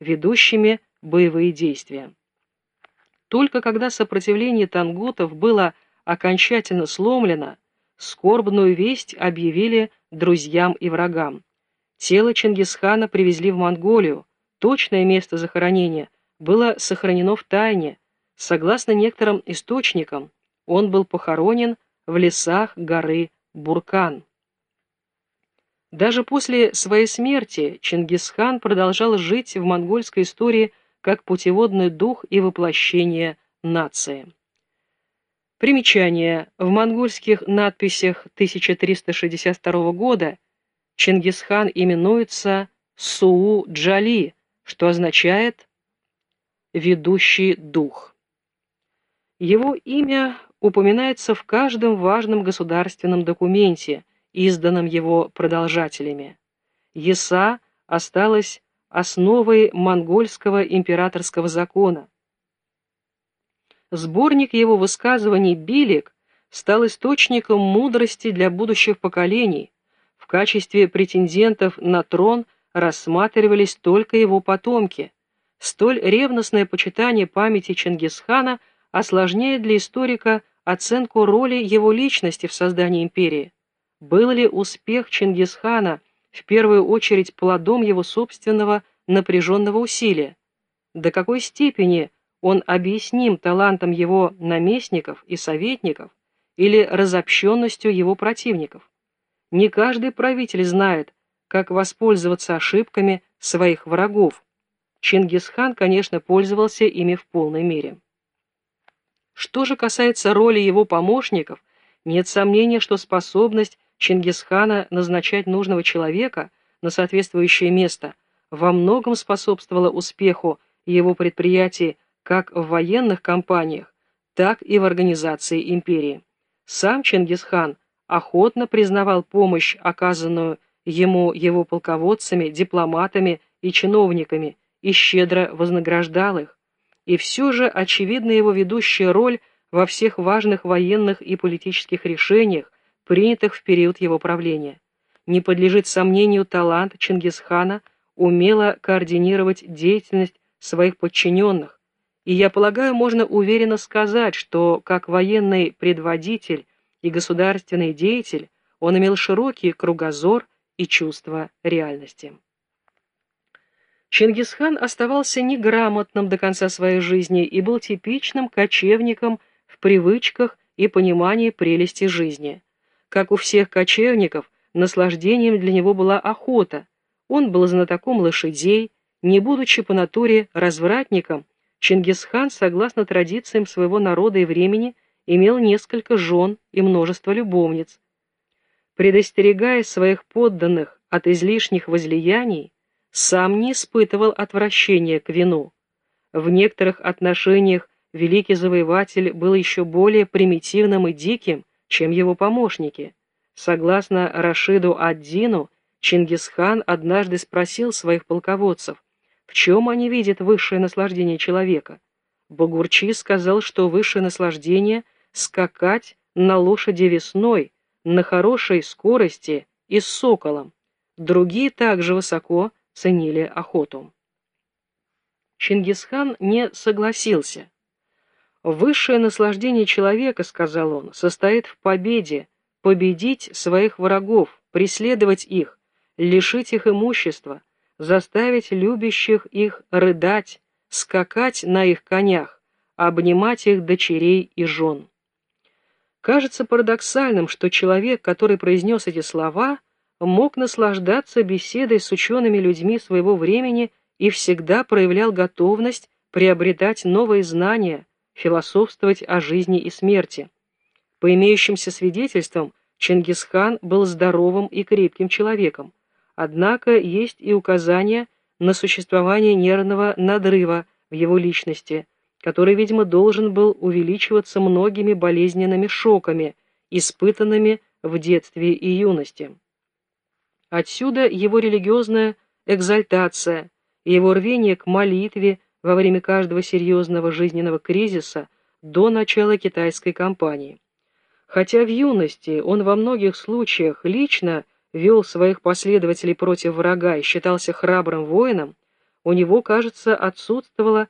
ведущими боевые действия. Только когда сопротивление тангутов было окончательно сломлено, скорбную весть объявили друзьям и врагам. Тело Чингисхана привезли в Монголию, точное место захоронения было сохранено в тайне. Согласно некоторым источникам, он был похоронен в лесах горы Буркан. Даже после своей смерти Чингисхан продолжал жить в монгольской истории как путеводный дух и воплощение нации. Примечание. В монгольских надписях 1362 года Чингисхан именуется Суу-Джали, что означает «ведущий дух». Его имя упоминается в каждом важном государственном документе, изданном его продолжателями. Еса осталась основой монгольского императорского закона. Сборник его высказываний «Билик» стал источником мудрости для будущих поколений. В качестве претендентов на трон рассматривались только его потомки. Столь ревностное почитание памяти Чингисхана осложняет для историка оценку роли его личности в создании империи. Был ли успех Чингисхана в первую очередь плодом его собственного напряженного усилия? До какой степени он объясним талантом его наместников и советников или разобщенностью его противников? Не каждый правитель знает, как воспользоваться ошибками своих врагов. Чингисхан, конечно, пользовался ими в полной мере. Что же касается роли его помощников, нет сомнения, что способность Чингисхана назначать нужного человека на соответствующее место во многом способствовала успеху его предприятий как в военных кампаниях, так и в организации империи. Сам Чингисхан охотно признавал помощь, оказанную ему его полководцами, дипломатами и чиновниками, и щедро вознаграждал их и все же очевидна его ведущая роль во всех важных военных и политических решениях, принятых в период его правления. Не подлежит сомнению талант Чингисхана умело координировать деятельность своих подчиненных, и я полагаю, можно уверенно сказать, что как военный предводитель и государственный деятель он имел широкий кругозор и чувство реальности. Чингисхан оставался неграмотным до конца своей жизни и был типичным кочевником в привычках и понимании прелести жизни. Как у всех кочевников, наслаждением для него была охота. Он был знатоком лошадей, не будучи по натуре развратником, Чингисхан, согласно традициям своего народа и времени, имел несколько жен и множество любовниц. Предостерегая своих подданных от излишних возлияний, сам не испытывал отвращения к вину. В некоторых отношениях великий завоеватель был еще более примитивным и диким, чем его помощники. Согласно Рашиду ад-Дину, Чингисхан однажды спросил своих полководцев, в чем они видят высшее наслаждение человека. Багурчи сказал, что высшее наслаждение — скакать на лошади весной, на хорошей скорости и с соколом. Другие также высоко ценили охоту. Чингисхан не согласился. «Высшее наслаждение человека, — сказал он, — состоит в победе, победить своих врагов, преследовать их, лишить их имущества, заставить любящих их рыдать, скакать на их конях, обнимать их дочерей и жен». Кажется парадоксальным, что человек, который произнес эти слова, — мог наслаждаться беседой с учеными людьми своего времени и всегда проявлял готовность приобретать новые знания, философствовать о жизни и смерти. По имеющимся свидетельствам, Чингисхан был здоровым и крепким человеком, однако есть и указания на существование нервного надрыва в его личности, который, видимо, должен был увеличиваться многими болезненными шоками, испытанными в детстве и юности. Отсюда его религиозная экзальтация, его рвение к молитве во время каждого серьезного жизненного кризиса до начала китайской кампании. Хотя в юности он во многих случаях лично вел своих последователей против врага и считался храбрым воином, у него, кажется, отсутствовала